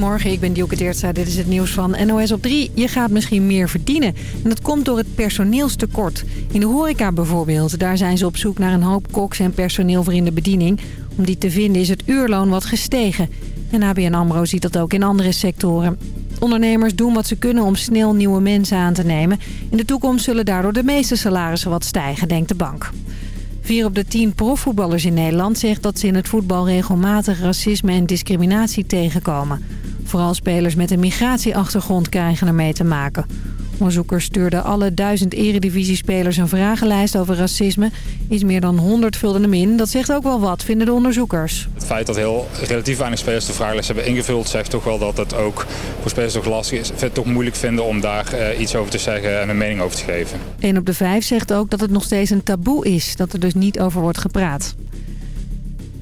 Goedemorgen, ik ben Dielke Teertstra. Dit is het nieuws van NOS op 3. Je gaat misschien meer verdienen. En dat komt door het personeelstekort. In de horeca bijvoorbeeld. Daar zijn ze op zoek naar een hoop koks en personeel voor in de bediening. Om die te vinden is het uurloon wat gestegen. En ABN AMRO ziet dat ook in andere sectoren. Ondernemers doen wat ze kunnen om snel nieuwe mensen aan te nemen. In de toekomst zullen daardoor de meeste salarissen wat stijgen, denkt de bank. Vier op de tien profvoetballers in Nederland zegt dat ze in het voetbal regelmatig racisme en discriminatie tegenkomen. Vooral spelers met een migratieachtergrond krijgen ermee te maken. Onderzoekers stuurden alle duizend eredivisiespelers een vragenlijst over racisme. Is meer dan 100 vulden hem in. Dat zegt ook wel wat, vinden de onderzoekers. Het feit dat heel relatief weinig spelers de vragenlijst hebben ingevuld... zegt toch wel dat het ook voor spelers toch lastig is. Het toch moeilijk vinden om daar uh, iets over te zeggen en een mening over te geven. Een op de vijf zegt ook dat het nog steeds een taboe is. Dat er dus niet over wordt gepraat.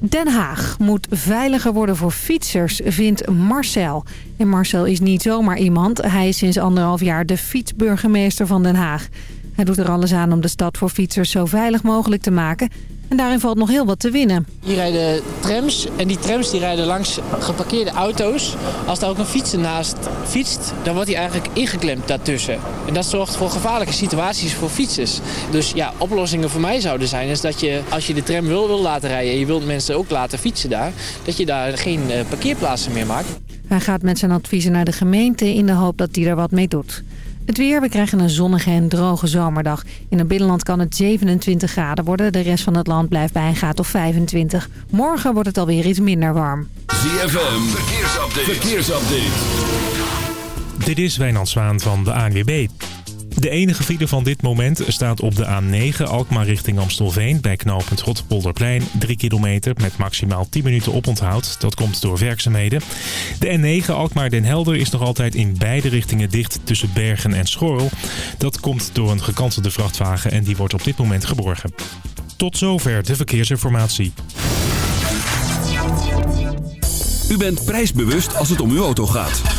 Den Haag moet veiliger worden voor fietsers, vindt Marcel. En Marcel is niet zomaar iemand. Hij is sinds anderhalf jaar de fietsburgemeester van Den Haag. Hij doet er alles aan om de stad voor fietsers zo veilig mogelijk te maken... En daarin valt nog heel wat te winnen. Hier rijden trams en die trams die rijden langs geparkeerde auto's. Als daar ook een fietser naast fietst, dan wordt hij eigenlijk ingeklemd daartussen. En dat zorgt voor gevaarlijke situaties voor fietsers. Dus ja, oplossingen voor mij zouden zijn is dat je, als je de tram wil, wil laten rijden... en je wilt mensen ook laten fietsen daar, dat je daar geen uh, parkeerplaatsen meer maakt. Hij gaat met zijn adviezen naar de gemeente in de hoop dat die er wat mee doet. Het weer, we krijgen een zonnige en droge zomerdag. In het binnenland kan het 27 graden worden. De rest van het land blijft bij een graad of 25. Morgen wordt het alweer iets minder warm. ZFM, verkeersupdate. verkeersupdate. Dit is Wijnand Zwaan van de ANWB. De enige file van dit moment staat op de A9 Alkmaar richting Amstelveen... bij knooppunt Rotterpolderplein, 3 kilometer met maximaal 10 minuten oponthoud. Dat komt door werkzaamheden. De N9 Alkmaar-Den Helder is nog altijd in beide richtingen dicht tussen Bergen en Schorrel. Dat komt door een gekantelde vrachtwagen en die wordt op dit moment geborgen. Tot zover de verkeersinformatie. U bent prijsbewust als het om uw auto gaat.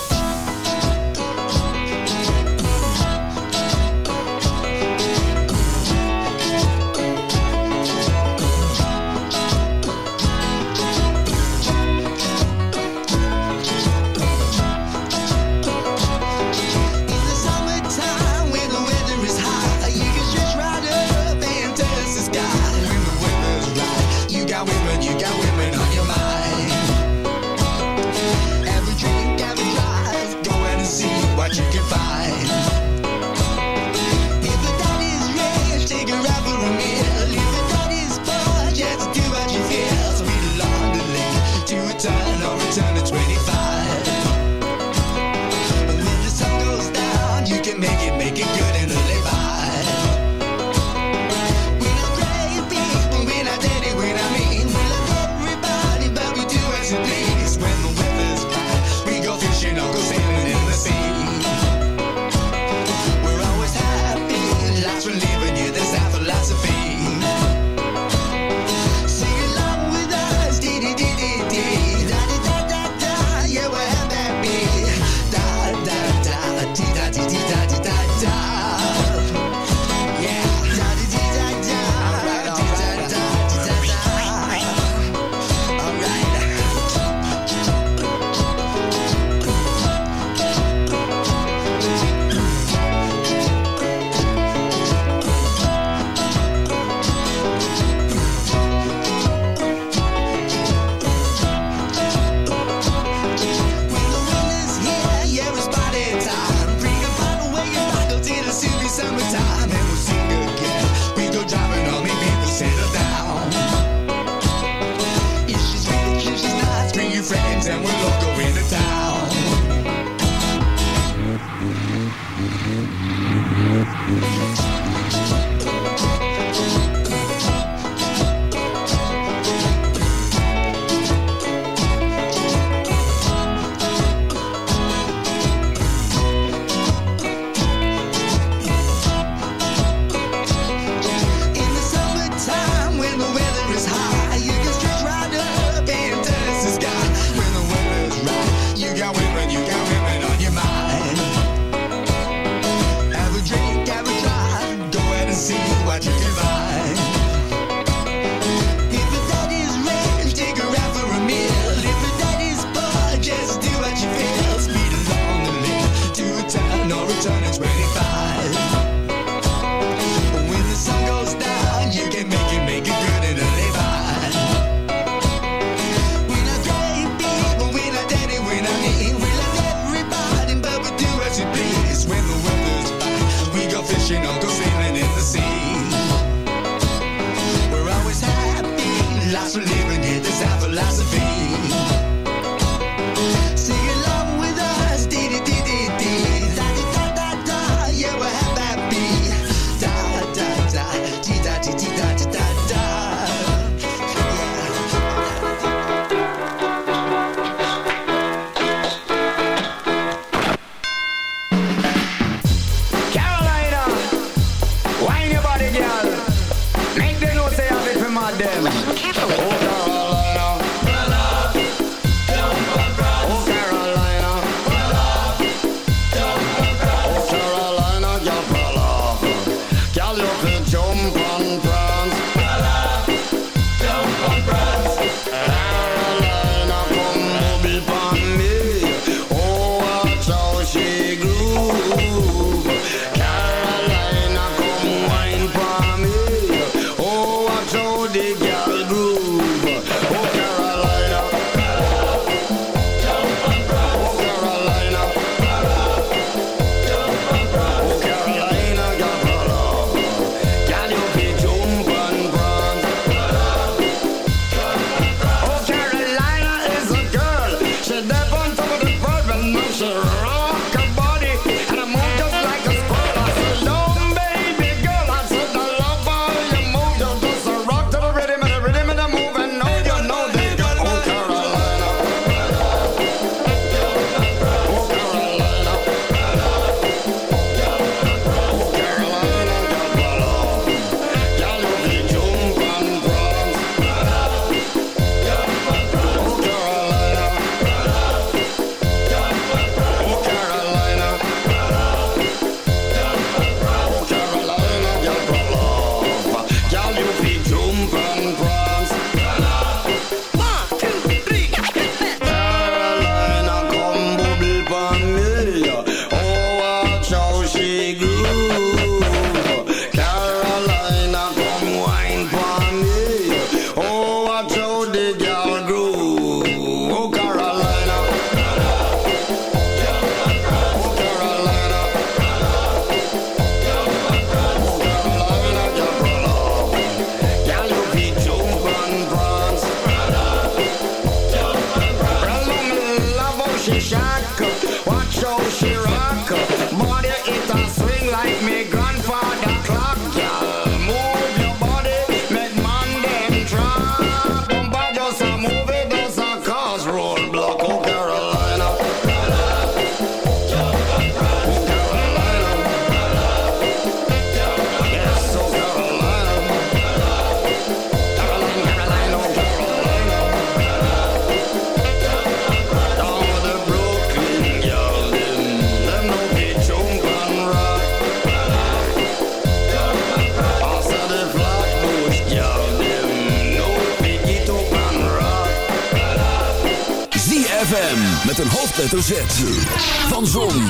Van Zon,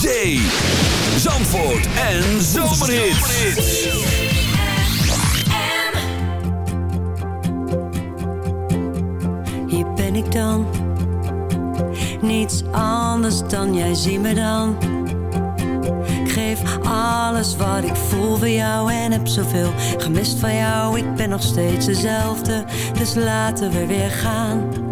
Zee, Zandvoort en Zomerhits. Hier ben ik dan. Niets anders dan jij zie me dan. Ik geef alles wat ik voel voor jou en heb zoveel gemist van jou. Ik ben nog steeds dezelfde, dus laten we weer gaan.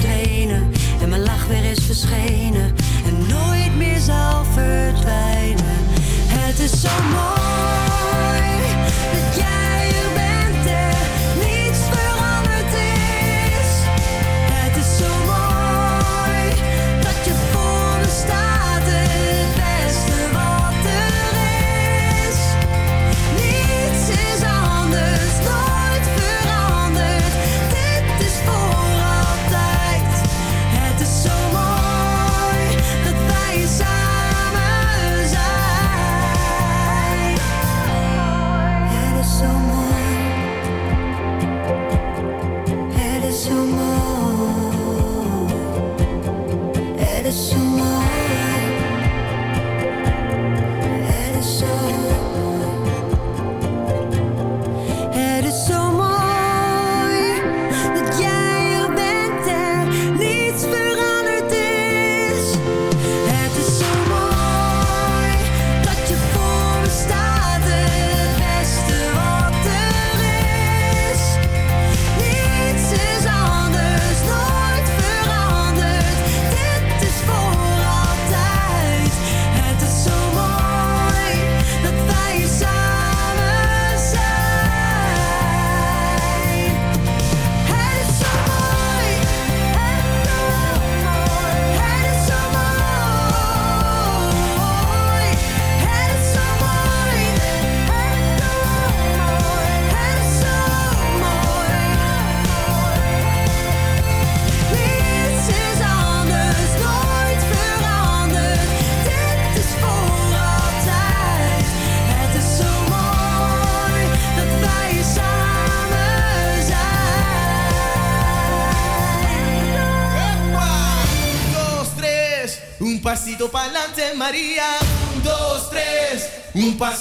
en mijn lach weer is verschenen en nooit meer zal verdwijnen. Het is zo mooi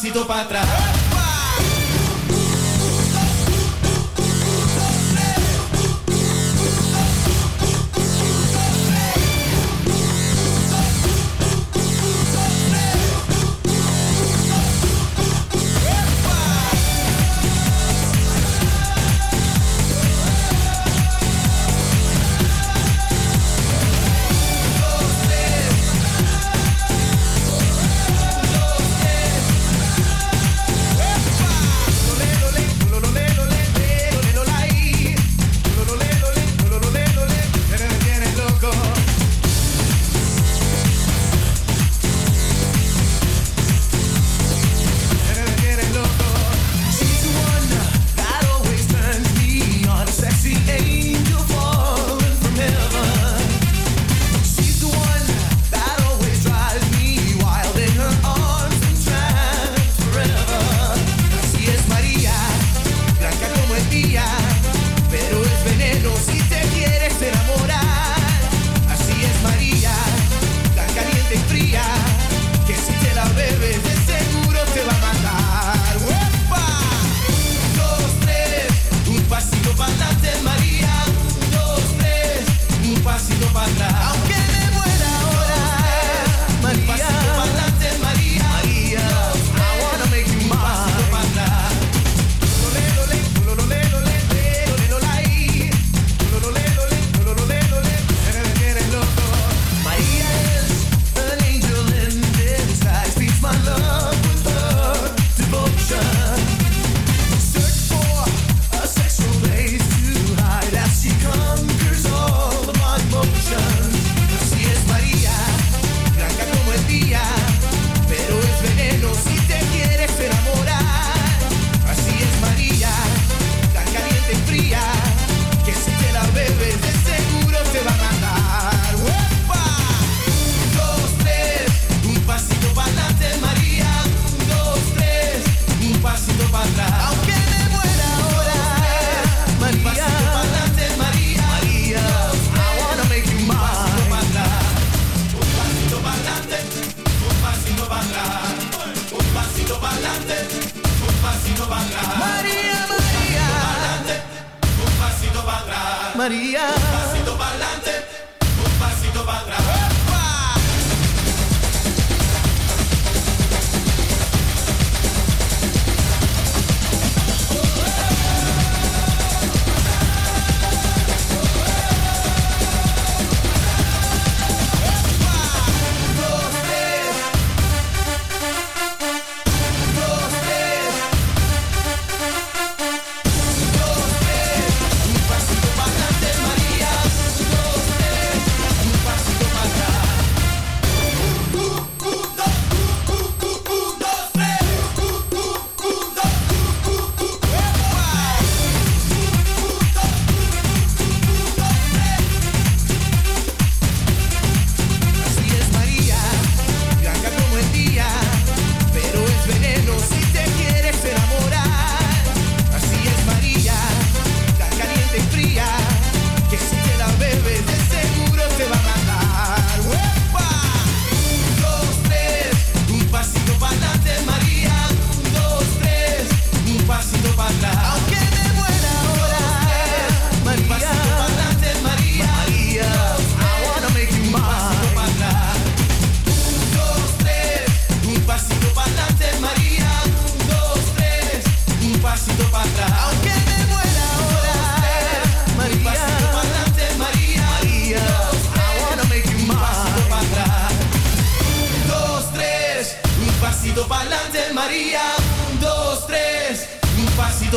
pasito para atrás.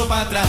Para atrás.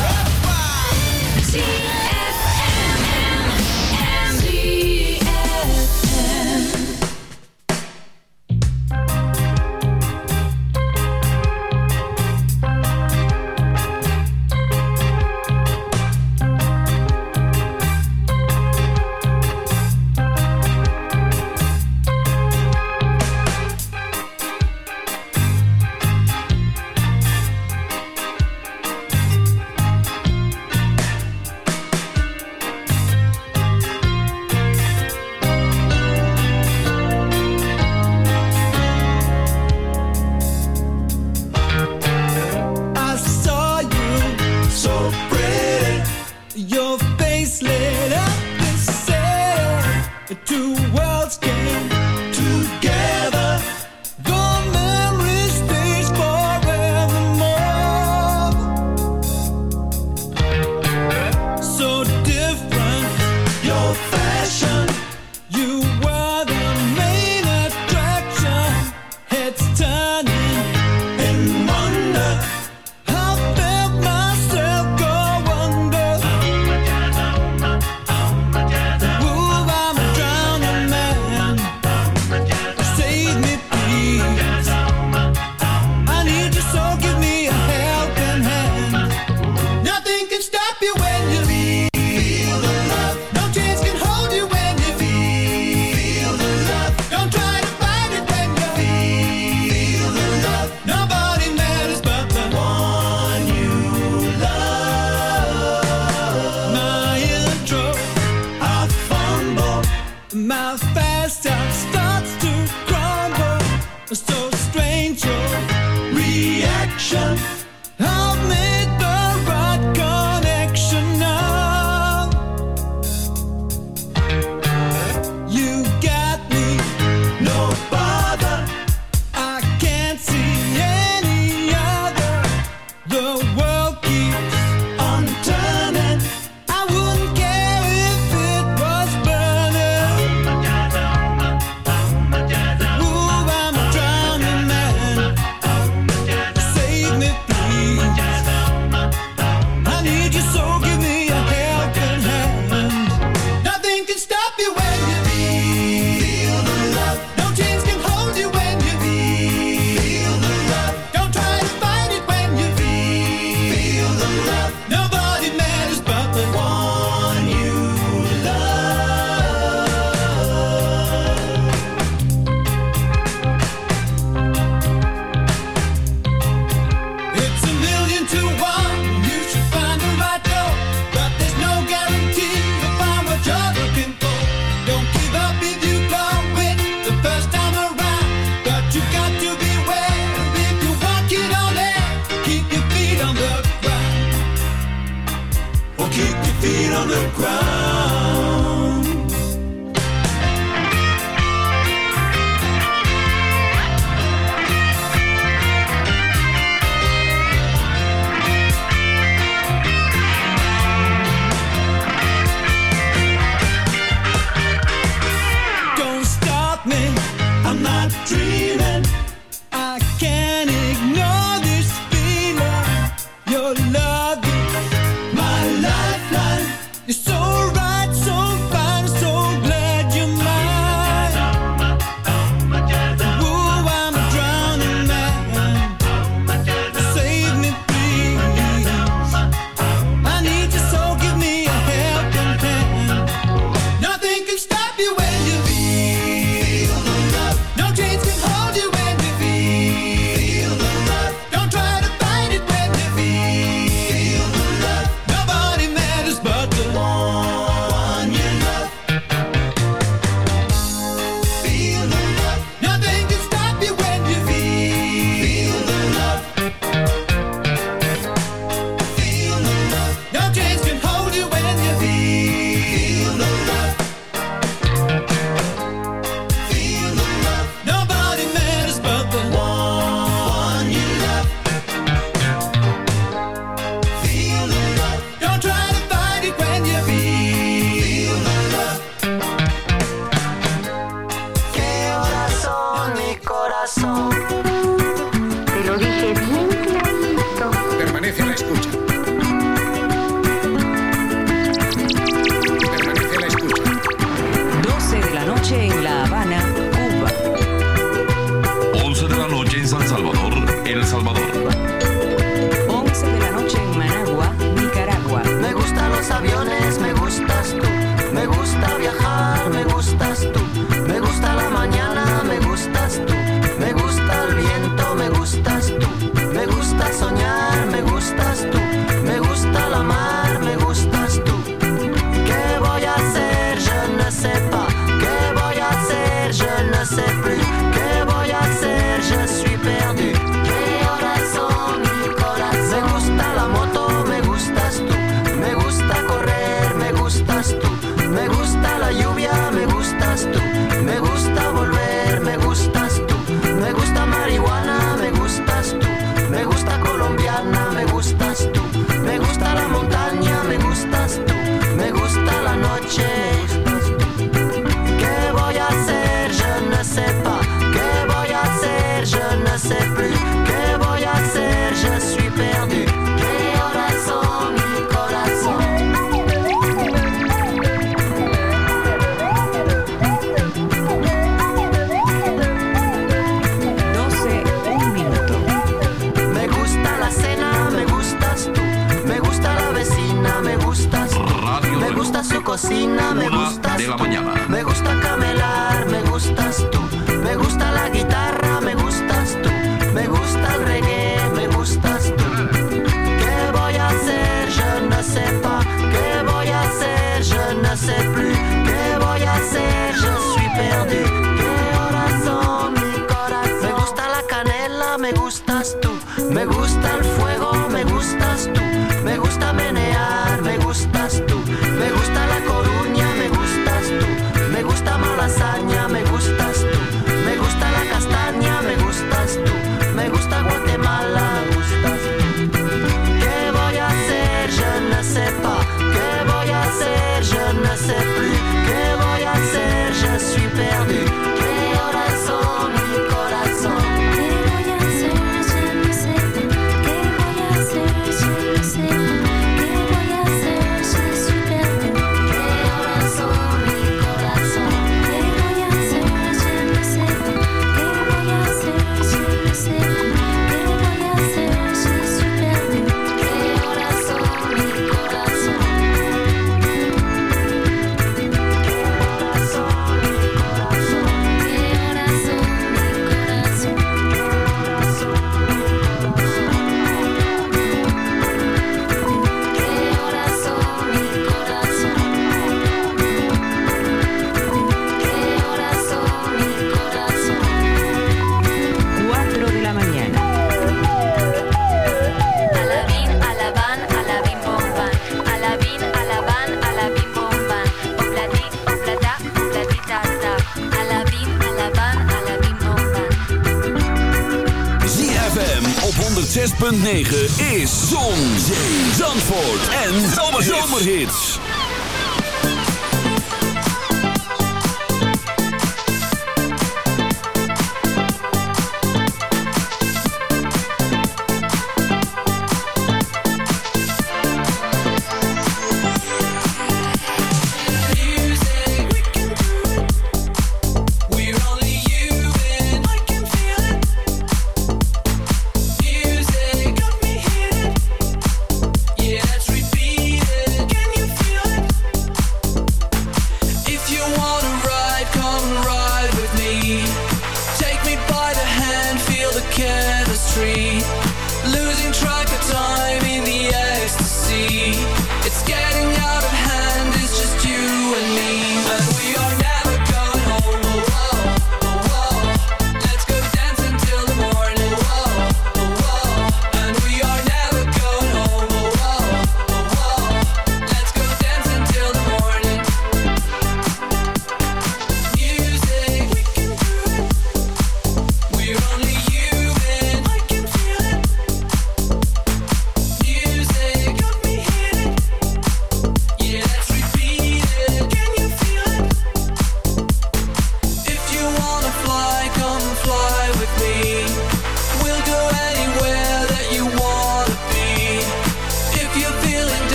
los aviones, me gustas tú. Me gusta viajar, me gustas tú. Me gusta la mañana, me gustas tú. Me gusta el viento, me gustas tú. Me gusta soñar.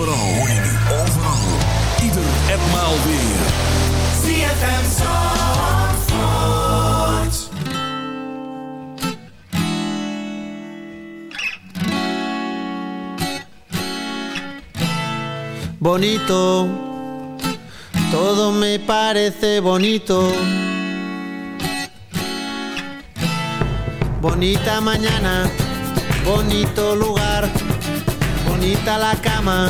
Overal, hoor je nu overal. Ieder en maal weer. ZFM Zandvoort. bonito, todo me parece bonito. Bonita mañana, bonito lugar, bonita la cama,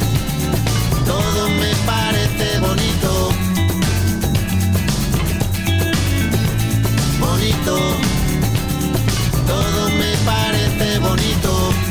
todo me parece bonito, bonito todo me parece bonito.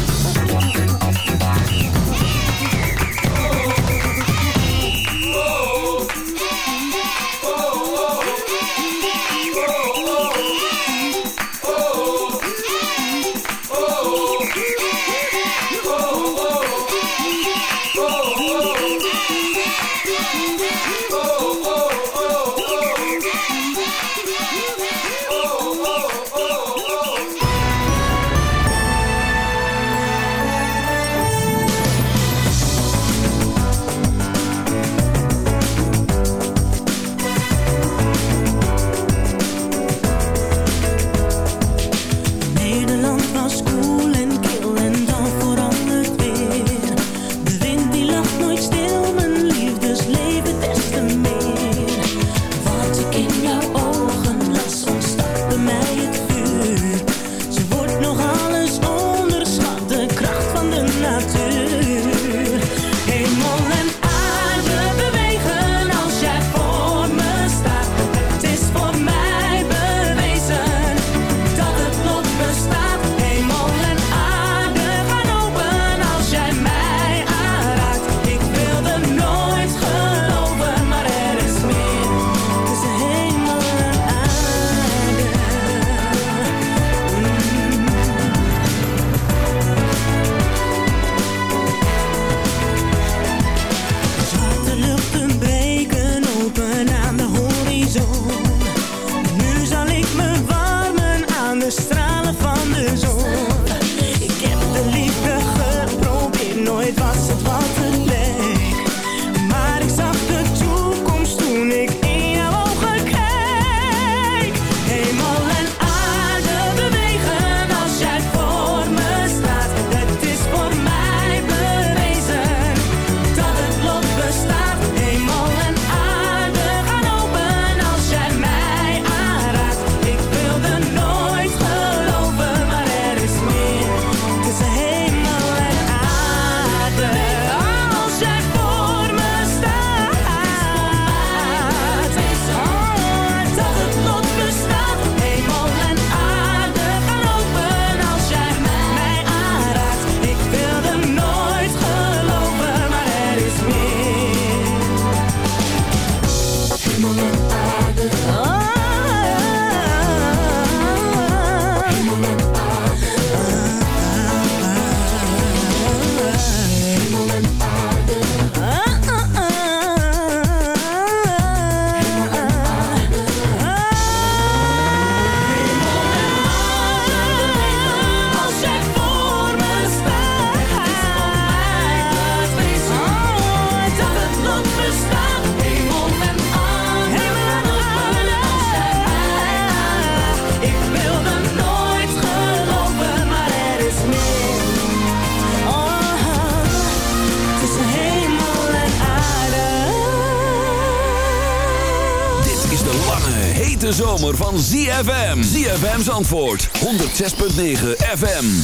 Antwoord 106.9 FM.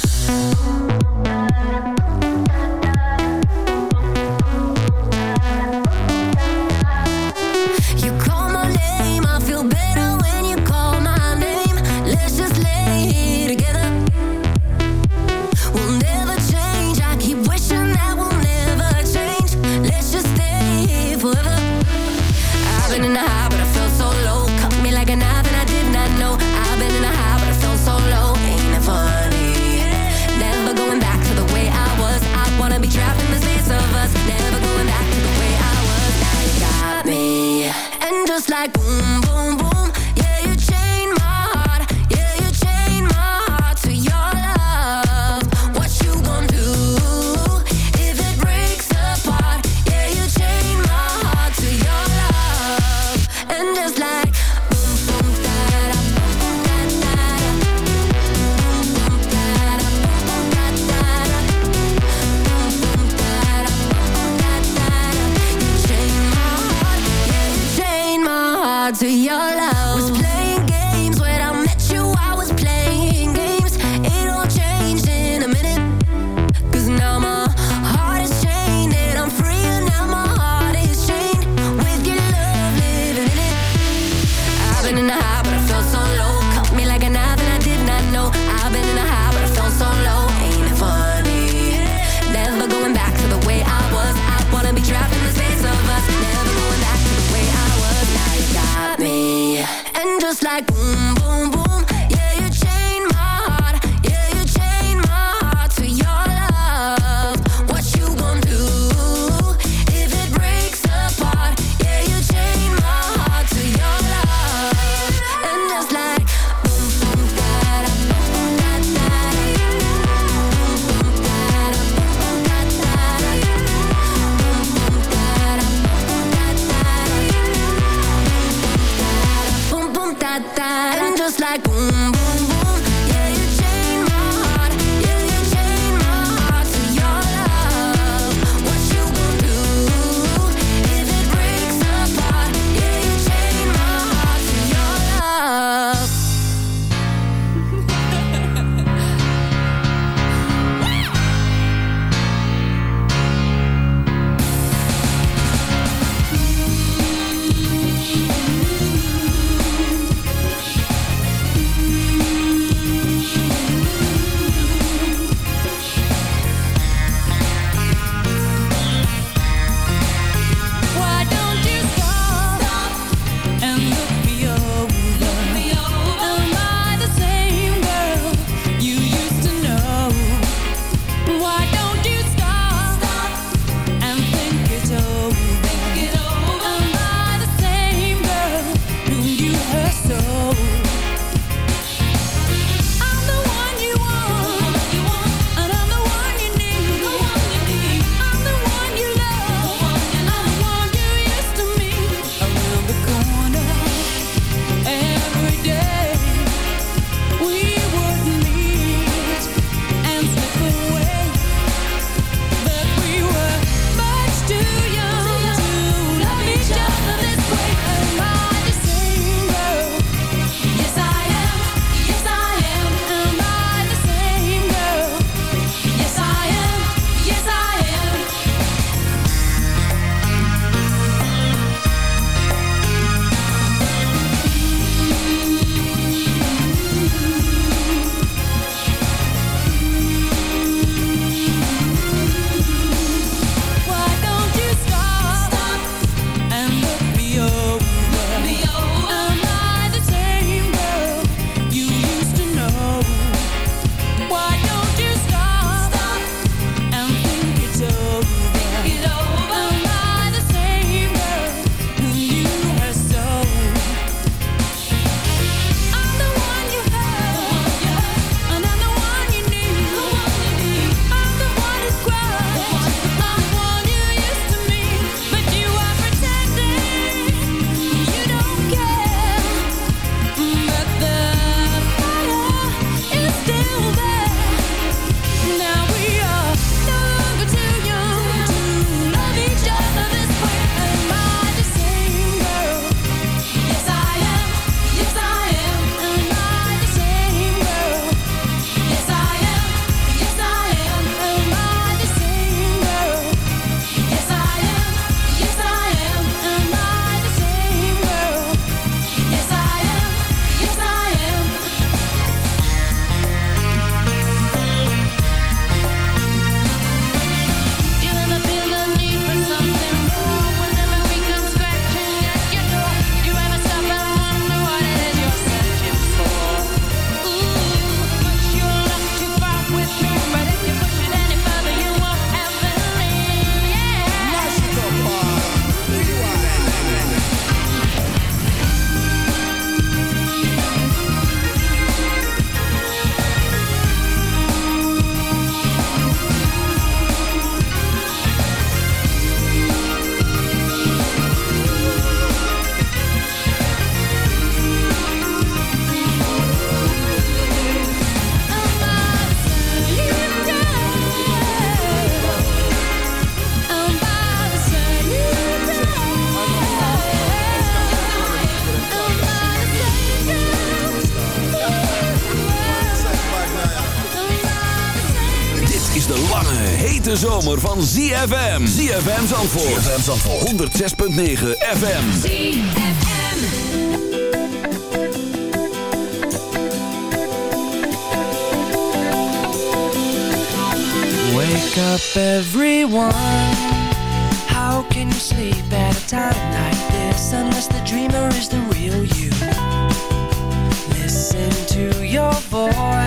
van ZFM. ZFM Zandvoort. ZFM Zandvoort. 106.9 FM. ZFM. Wake up everyone. How can you sleep at a time like this? Unless the dreamer is the real you. Listen to your voice.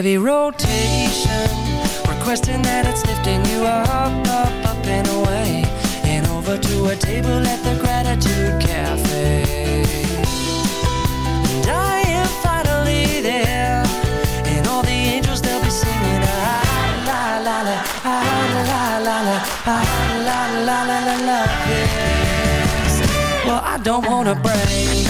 heavy rotation requesting that it's lifting you up, up, up and away And over to a table at the Gratitude Cafe And I am finally there And all the angels, they'll be singing La la la, la la la la, la la la la la, Well, I don't wanna brag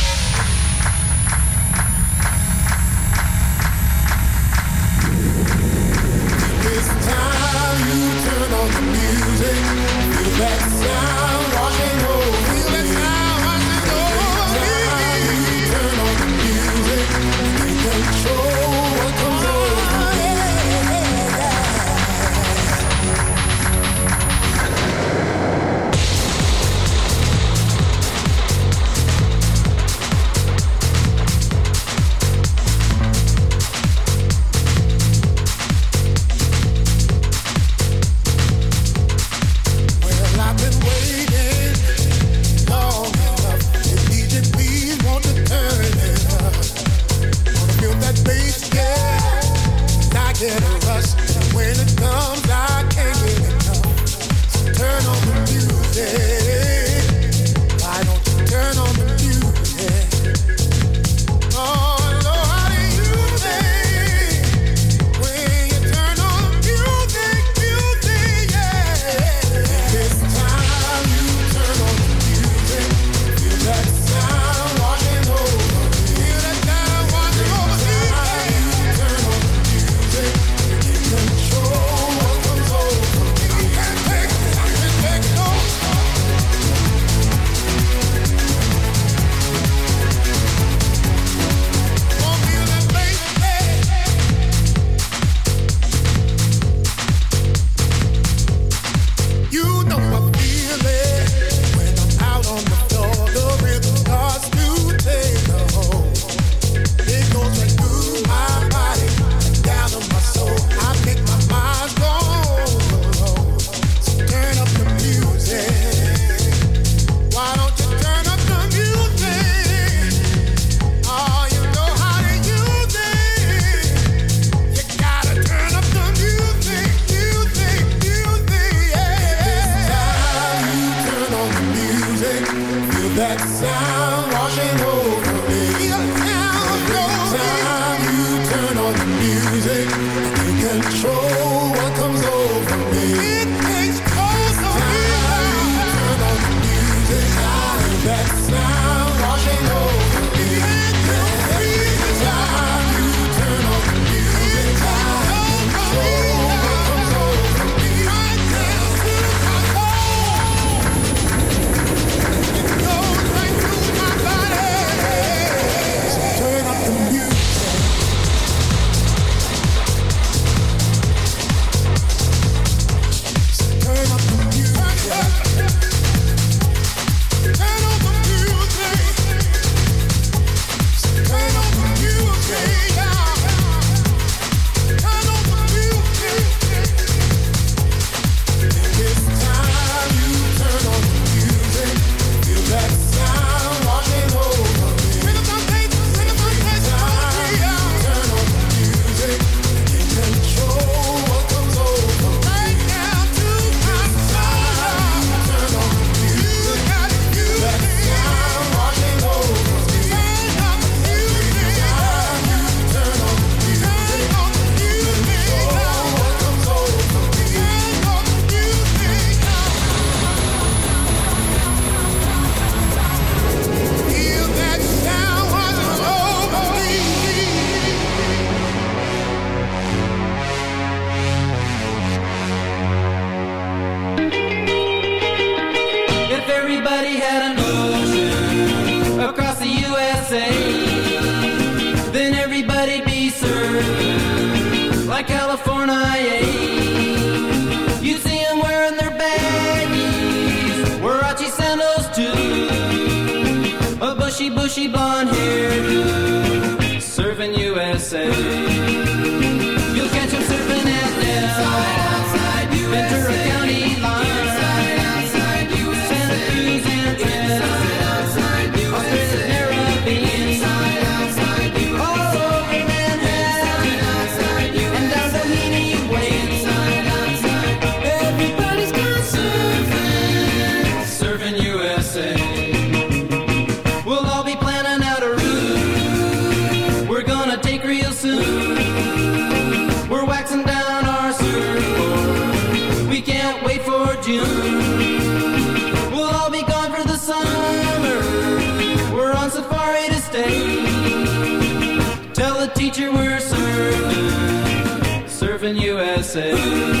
music, take control a bushy, bushy blonde hair, serving USA. say